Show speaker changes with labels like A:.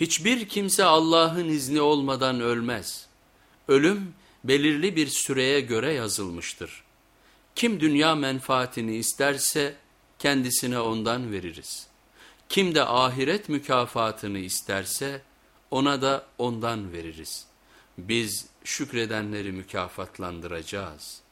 A: Hiçbir kimse Allah'ın izni olmadan ölmez. Ölüm belirli bir süreye göre yazılmıştır. Kim dünya menfaatini isterse kendisine ondan veririz. Kim de ahiret mükafatını isterse ona da ondan veririz. Biz şükredenleri mükafatlandıracağız.''